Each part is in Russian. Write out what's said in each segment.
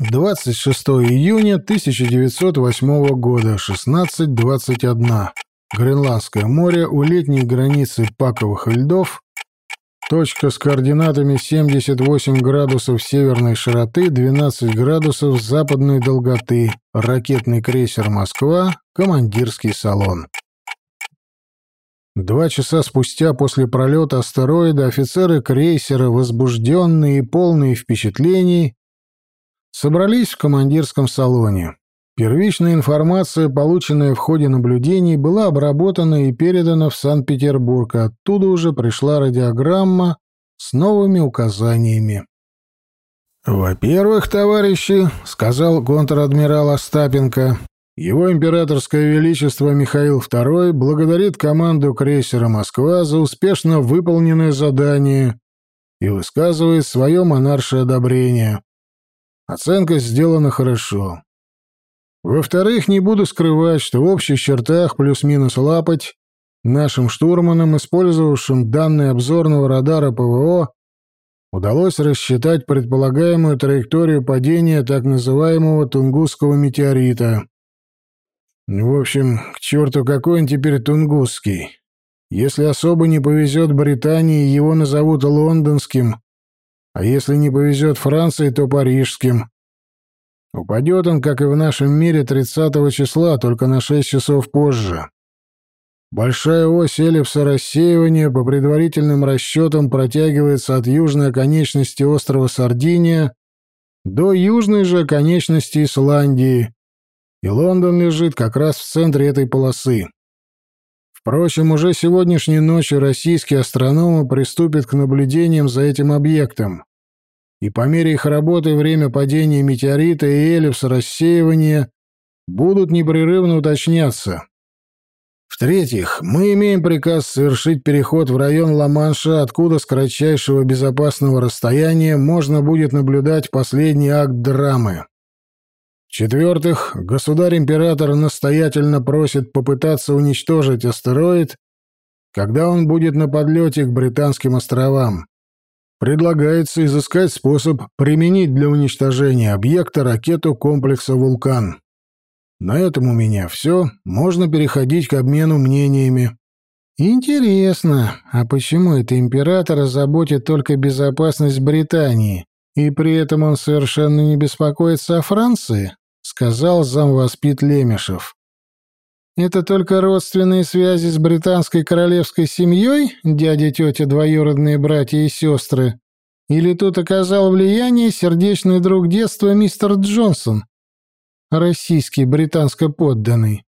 26 июня 1908 года, 16.21. Гренландское море у летней границы паковых льдов. Точка с координатами 78 градусов северной широты, 12 градусов западной долготы. Ракетный крейсер «Москва», командирский салон. Два часа спустя после пролета астероида офицеры крейсера, возбужденные и полные впечатлений, собрались в командирском салоне. Первичная информация, полученная в ходе наблюдений, была обработана и передана в Санкт-Петербург, оттуда уже пришла радиограмма с новыми указаниями. «Во-первых, товарищи», — сказал контр-адмирал Остапенко, «его императорское величество Михаил II благодарит команду крейсера «Москва» за успешно выполненное задание и высказывает свое монаршее одобрение. Оценка сделана хорошо. Во-вторых, не буду скрывать, что в общих чертах плюс-минус лапать нашим штурманам, использовавшим данные обзорного радара ПВО, удалось рассчитать предполагаемую траекторию падения так называемого Тунгусского метеорита. В общем, к черту какой он теперь Тунгусский. Если особо не повезет Британии, его назовут лондонским, а если не повезет Франции, то парижским. Упадет он, как и в нашем мире, 30 числа, только на 6 часов позже. Большая ось эллипса рассеивания по предварительным расчетам протягивается от южной оконечности острова Сардиния до южной же оконечности Исландии, и Лондон лежит как раз в центре этой полосы. Впрочем, уже сегодняшней ночью российские астрономы приступят к наблюдениям за этим объектом, и по мере их работы время падения метеорита и эллипса рассеивания будут непрерывно уточняться. В-третьих, мы имеем приказ совершить переход в район Ла-Манша, откуда с кратчайшего безопасного расстояния можно будет наблюдать последний акт драмы. В-четвертых, государь-император настоятельно просит попытаться уничтожить астероид, когда он будет на подлете к Британским островам. Предлагается изыскать способ применить для уничтожения объекта ракету комплекса «Вулкан». На этом у меня все. Можно переходить к обмену мнениями. Интересно, а почему это императора заботит только безопасность Британии, и при этом он совершенно не беспокоится о Франции? Сказал замвоспит Лемешев. Это только родственные связи с британской королевской семьей, дядя, тетя, двоюродные братья и сестры? Или тут оказал влияние сердечный друг детства мистер Джонсон, российский британско-подданный?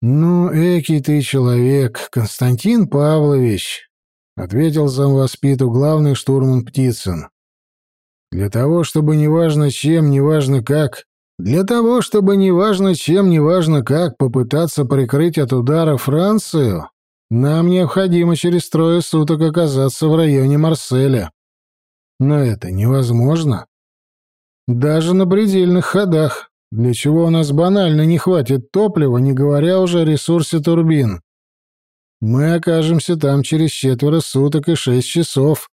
«Ну, экий ты человек, Константин Павлович», — ответил замвоспиту главный штурман Птицын. «Для того, чтобы неважно чем, неважно как, для того, чтобы неважно чем, неважно как попытаться прикрыть от удара Францию, нам необходимо через трое суток оказаться в районе Марселя. Но это невозможно. Даже на предельных ходах, для чего у нас банально не хватит топлива, не говоря уже о ресурсе турбин. Мы окажемся там через четверо суток и шесть часов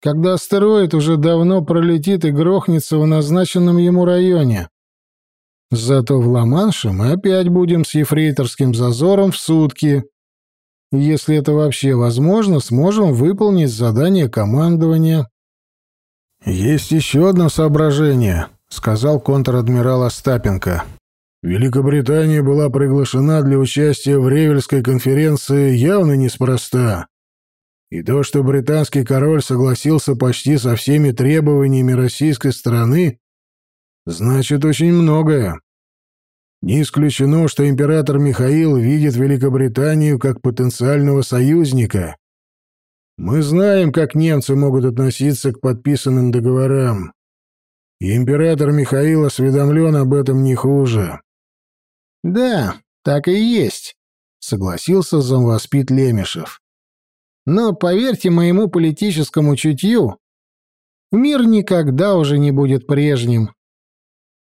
когда астероид уже давно пролетит и грохнется в назначенном ему районе. Зато в Ла-Манше мы опять будем с ефрейторским зазором в сутки. Если это вообще возможно, сможем выполнить задание командования. «Есть еще одно соображение», — сказал контр-адмирал Остапенко. «Великобритания была приглашена для участия в Ревельской конференции явно неспроста. И то, что британский король согласился почти со всеми требованиями российской стороны, значит очень многое. Не исключено, что император Михаил видит Великобританию как потенциального союзника. Мы знаем, как немцы могут относиться к подписанным договорам. И император Михаил осведомлен об этом не хуже. «Да, так и есть», — согласился замвоспит Лемешев. Но поверьте моему политическому чутью, мир никогда уже не будет прежним.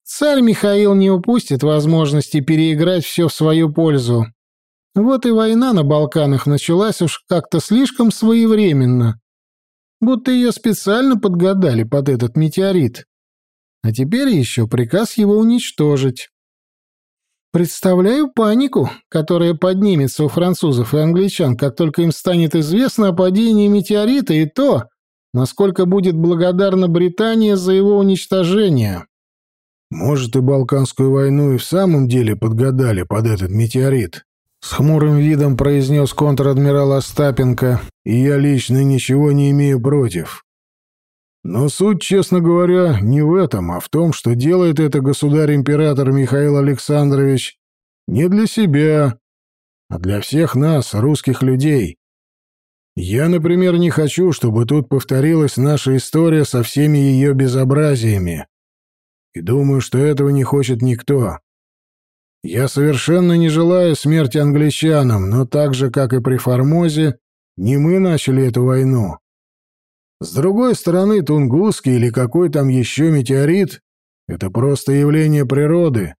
Царь Михаил не упустит возможности переиграть все в свою пользу. Вот и война на Балканах началась уж как-то слишком своевременно. Будто ее специально подгадали под этот метеорит. А теперь еще приказ его уничтожить. Представляю панику, которая поднимется у французов и англичан, как только им станет известно о падении метеорита и то, насколько будет благодарна Британия за его уничтожение. Может, и Балканскую войну и в самом деле подгадали под этот метеорит. С хмурым видом произнес контр-адмирал Остапенко, и я лично ничего не имею против. Но суть, честно говоря, не в этом, а в том, что делает это государь-император Михаил Александрович не для себя, а для всех нас, русских людей. Я, например, не хочу, чтобы тут повторилась наша история со всеми ее безобразиями. И думаю, что этого не хочет никто. Я совершенно не желаю смерти англичанам, но так же, как и при Формозе, не мы начали эту войну. С другой стороны, Тунгусский или какой там еще метеорит — это просто явление природы.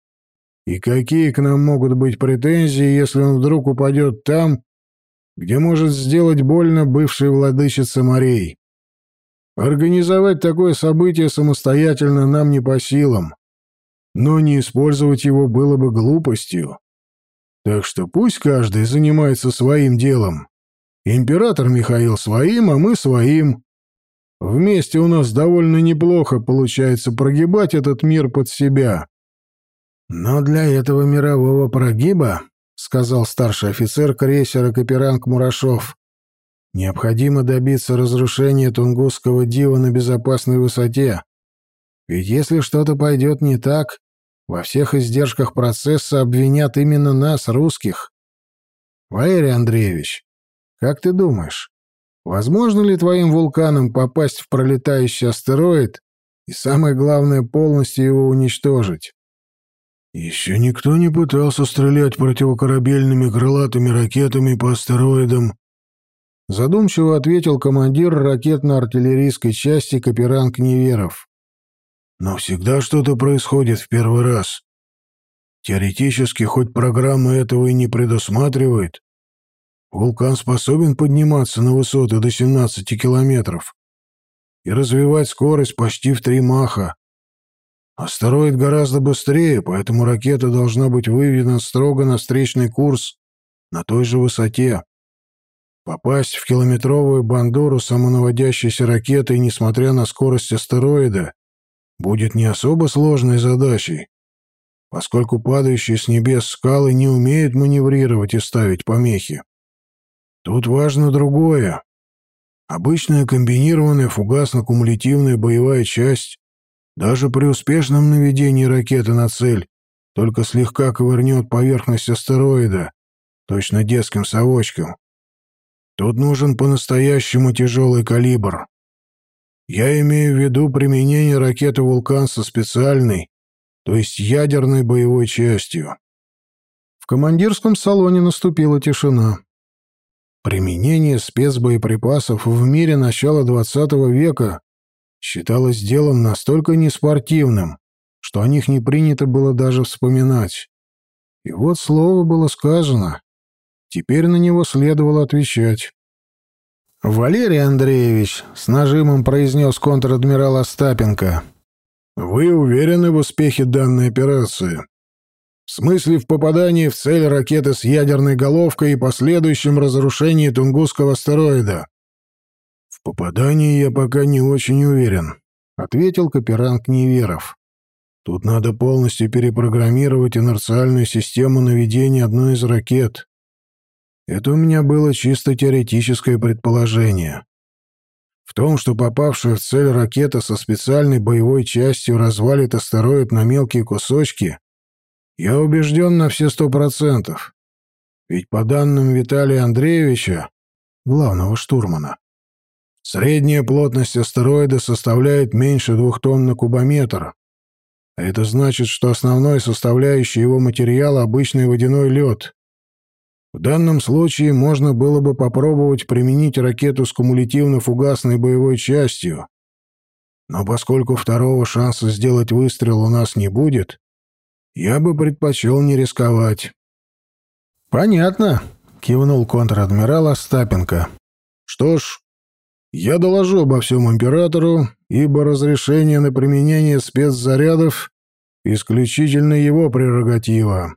И какие к нам могут быть претензии, если он вдруг упадет там, где может сделать больно бывшей владычице морей? Организовать такое событие самостоятельно нам не по силам, но не использовать его было бы глупостью. Так что пусть каждый занимается своим делом. Император Михаил своим, а мы своим. Вместе у нас довольно неплохо получается прогибать этот мир под себя. Но для этого мирового прогиба, сказал старший офицер крейсера Каперанг Мурашов, необходимо добиться разрушения Тунгусского дива на безопасной высоте. Ведь если что-то пойдет не так, во всех издержках процесса обвинят именно нас, русских. Валерий Андреевич, как ты думаешь, Возможно ли твоим вулканам попасть в пролетающий астероид и, самое главное, полностью его уничтожить? Еще никто не пытался стрелять противокорабельными крылатыми ракетами по астероидам. Задумчиво ответил командир ракетно-артиллерийской части Каперанг Неверов. Но всегда что-то происходит в первый раз. Теоретически, хоть программа этого и не предусматривает, Вулкан способен подниматься на высоты до 17 километров и развивать скорость почти в три маха. Астероид гораздо быстрее, поэтому ракета должна быть выведена строго на встречный курс на той же высоте. Попасть в километровую бандуру самонаводящейся ракетой, несмотря на скорость астероида, будет не особо сложной задачей, поскольку падающие с небес скалы не умеют маневрировать и ставить помехи. Тут важно другое. Обычная комбинированная фугасно-кумулятивная боевая часть, даже при успешном наведении ракеты на цель, только слегка ковырнет поверхность астероида, точно детским совочком. Тут нужен по-настоящему тяжелый калибр. Я имею в виду применение ракеты «Вулкан» со специальной, то есть ядерной боевой частью. В командирском салоне наступила тишина. Применение спецбоеприпасов в мире начала XX века считалось делом настолько неспортивным, что о них не принято было даже вспоминать. И вот слово было сказано. Теперь на него следовало отвечать. «Валерий Андреевич», — с нажимом произнес контр-адмирал Остапенко, — «вы уверены в успехе данной операции?» В смысле в попадании в цель ракеты с ядерной головкой и последующем разрушении Тунгусского астероида. В попадании я пока не очень уверен, ответил Каперанг Неверов. Тут надо полностью перепрограммировать инерциальную систему наведения одной из ракет. Это у меня было чисто теоретическое предположение. В том, что попавшая в цель ракета со специальной боевой частью развалит астероид на мелкие кусочки, я убежден на все сто процентов. Ведь по данным Виталия Андреевича, главного штурмана, средняя плотность астероида составляет меньше двух тонн на кубометр. А это значит, что основной составляющей его материала обычный водяной лед. В данном случае можно было бы попробовать применить ракету с кумулятивно-фугасной боевой частью. Но поскольку второго шанса сделать выстрел у нас не будет, я бы предпочел не рисковать. «Понятно», — кивнул контр-адмирал Остапенко. «Что ж, Я доложу обо всем императору, ибо разрешение на применение спецзарядов — исключительно его прерогатива.